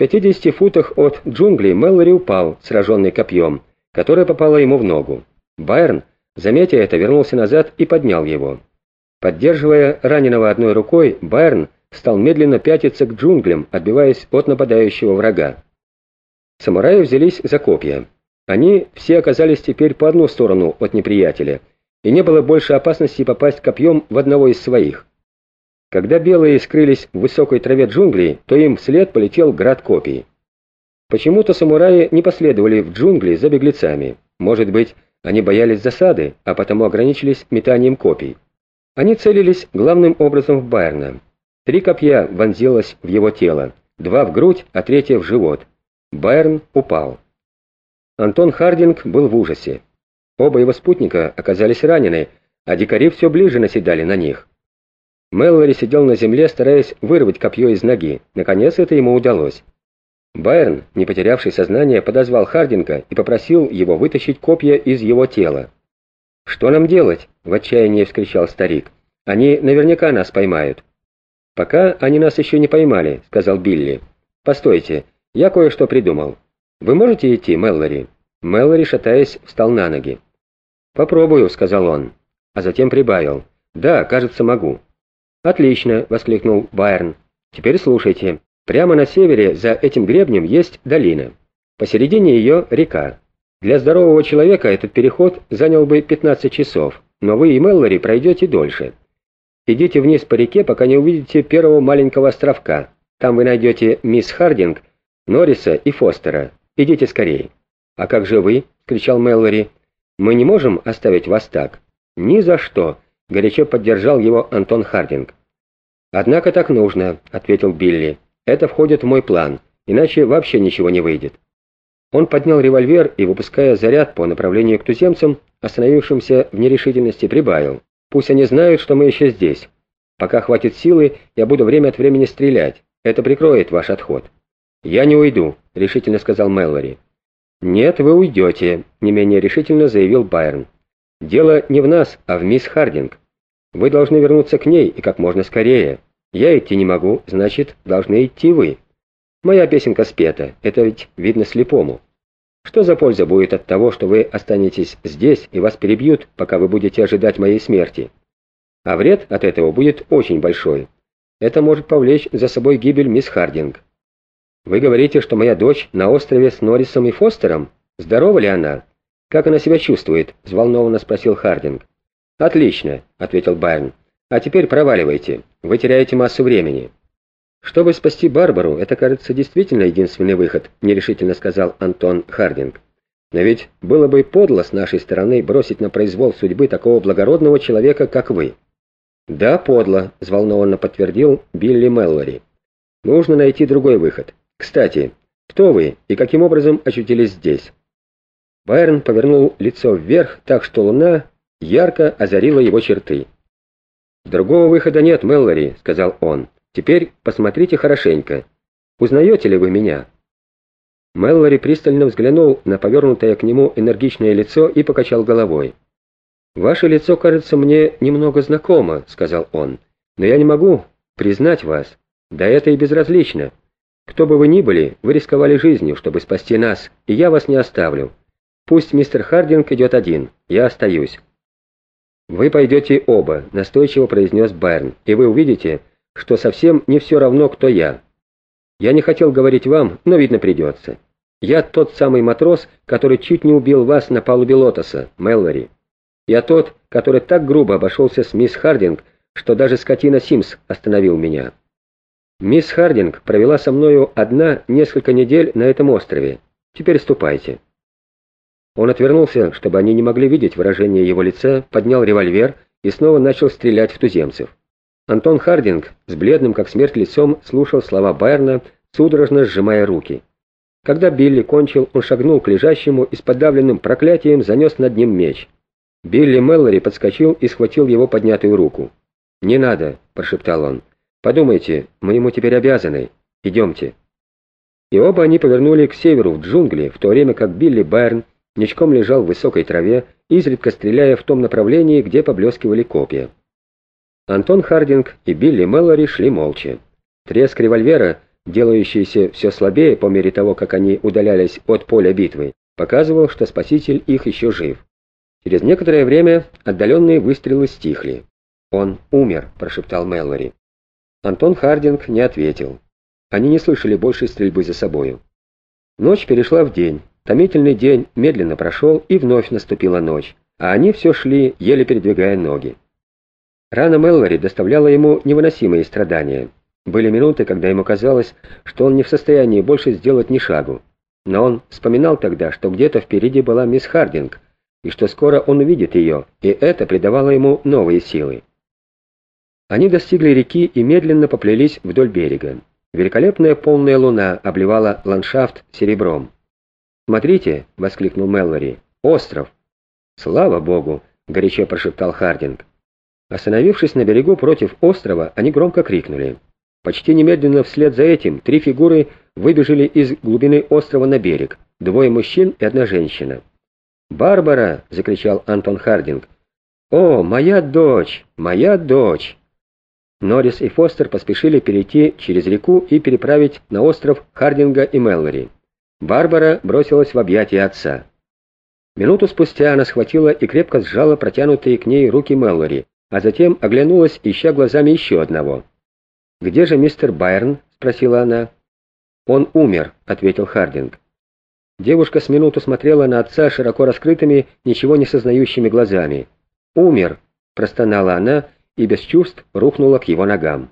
50 футах от джунглей Мэллори упал, сраженный копьем, которое попало ему в ногу. Байерн, заметя это, вернулся назад и поднял его. Поддерживая раненого одной рукой, Байерн стал медленно пятиться к джунглям, отбиваясь от нападающего врага. Самураи взялись за копья. Они все оказались теперь по одну сторону от неприятеля, и не было больше опасности попасть копьем в одного из своих. Когда белые скрылись в высокой траве джунглей, то им вслед полетел град копий. Почему-то самураи не последовали в джунгли за беглецами. Может быть, они боялись засады, а потому ограничились метанием копий. Они целились главным образом в Байерна. Три копья вонзилось в его тело, два в грудь, а третье в живот. Байерн упал. Антон Хардинг был в ужасе. Оба его спутника оказались ранены, а дикари все ближе наседали на них. Мэллори сидел на земле, стараясь вырвать копье из ноги. Наконец это ему удалось. Байерн, не потерявший сознание, подозвал Хардинга и попросил его вытащить копья из его тела. «Что нам делать?» — в отчаянии вскричал старик. «Они наверняка нас поймают». «Пока они нас еще не поймали», — сказал Билли. «Постойте, я кое-что придумал. Вы можете идти, Мэллори?» Мэллори, шатаясь, встал на ноги. «Попробую», — сказал он, а затем прибавил. «Да, кажется, могу». «Отлично», — воскликнул Байерн. «Теперь слушайте. Прямо на севере, за этим гребнем, есть долина. Посередине ее река. Для здорового человека этот переход занял бы 15 часов, но вы и Мэллори пройдете дольше. Идите вниз по реке, пока не увидите первого маленького островка. Там вы найдете мисс Хардинг, Норриса и Фостера. Идите скорее». «А как же вы?» — кричал Мэллори. Мы не можем оставить вас так. Ни за что, горячо поддержал его Антон Хардинг. Однако так нужно, ответил Билли. Это входит в мой план, иначе вообще ничего не выйдет. Он поднял револьвер и, выпуская заряд по направлению к туземцам, остановившимся в нерешительности, прибавил. «Пусть они знают, что мы еще здесь. Пока хватит силы, я буду время от времени стрелять. Это прикроет ваш отход». «Я не уйду», — решительно сказал Мэллори. «Нет, вы уйдете», — не менее решительно заявил Байрон. «Дело не в нас, а в мисс Хардинг. Вы должны вернуться к ней и как можно скорее. Я идти не могу, значит, должны идти вы. Моя песенка спета, это ведь видно слепому. Что за польза будет от того, что вы останетесь здесь и вас перебьют, пока вы будете ожидать моей смерти? А вред от этого будет очень большой. Это может повлечь за собой гибель мисс Хардинг. «Вы говорите, что моя дочь на острове с Норрисом и Фостером? Здорова ли она? Как она себя чувствует?» — взволнованно спросил Хардинг. «Отлично», — ответил Байрон. «А теперь проваливайте. Вы теряете массу времени». «Чтобы спасти Барбару, это, кажется, действительно единственный выход», — нерешительно сказал Антон Хардинг. «Но ведь было бы подло с нашей стороны бросить на произвол судьбы такого благородного человека, как вы». «Да, подло», — взволнованно подтвердил Билли Меллори. «Нужно найти другой выход. Кстати, кто вы и каким образом очутились здесь?» Байрон повернул лицо вверх, так что луна ярко озарила его черты. «Другого выхода нет, Мэллори», — сказал он. «Теперь посмотрите хорошенько. Узнаете ли вы меня?» Мэллори пристально взглянул на повернутое к нему энергичное лицо и покачал головой. «Ваше лицо кажется мне немного знакомо», — сказал он. «Но я не могу признать вас. Да это и безразлично. Кто бы вы ни были, вы рисковали жизнью, чтобы спасти нас, и я вас не оставлю. Пусть мистер Хардинг идет один, я остаюсь». «Вы пойдете оба», — настойчиво произнес Байрон, «и вы увидите, что совсем не все равно, кто я. Я не хотел говорить вам, но, видно, придется. Я тот самый матрос, который чуть не убил вас на палубе Лотоса, Меллори. Я тот, который так грубо обошелся с мисс Хардинг, что даже скотина Симс остановил меня». Мисс Хардинг провела со мною одна несколько недель на этом острове. Теперь ступайте». Он отвернулся, чтобы они не могли видеть выражение его лица, поднял револьвер и снова начал стрелять в туземцев. Антон Хардинг с бледным как смерть лицом слушал слова Байерна, судорожно сжимая руки. Когда Билли кончил, он шагнул к лежащему и с подавленным проклятием занес над ним меч. Билли Меллори подскочил и схватил его поднятую руку. «Не надо», — прошептал он. Подумайте, мы ему теперь обязаны. Идемте». И оба они повернули к северу, в джунгли, в то время как Билли Байрн ничком лежал в высокой траве, изредка стреляя в том направлении, где поблескивали копья. Антон Хардинг и Билли Мэллори шли молча. Треск револьвера делающийся все слабее по мере того, как они удалялись от поля битвы, показывал, что спаситель их еще жив. Через некоторое время отдаленные выстрелы стихли. «Он умер», — прошептал Мэллори. Антон Хардинг не ответил. Они не слышали больше стрельбы за собою. Ночь перешла в день. Томительный день медленно прошел, и вновь наступила ночь, а они все шли, еле передвигая ноги. Рана Мэллори доставляла ему невыносимые страдания. Были минуты, когда ему казалось, что он не в состоянии больше сделать ни шагу. Но он вспоминал тогда, что где-то впереди была мисс Хардинг, и что скоро он увидит ее, и это придавало ему новые силы. Они достигли реки и медленно поплелись вдоль берега. Великолепная полная луна обливала ландшафт серебром. «Смотрите!» — воскликнул Меллори. «Остров!» «Слава Богу!» — горячо прошептал Хардинг. Остановившись на берегу против острова, они громко крикнули. Почти немедленно вслед за этим три фигуры выбежали из глубины острова на берег, двое мужчин и одна женщина. «Барбара!» — закричал Антон Хардинг. «О, моя дочь! Моя дочь!» Норрис и Фостер поспешили перейти через реку и переправить на остров Хардинга и Меллори. Барбара бросилась в объятия отца. Минуту спустя она схватила и крепко сжала протянутые к ней руки Меллори, а затем оглянулась, ища глазами еще одного. «Где же мистер Байрон?» — спросила она. «Он умер», — ответил Хардинг. Девушка с минуту смотрела на отца широко раскрытыми, ничего не сознающими глазами. «Умер», — простонала она, — и без чувств рухнула к его ногам.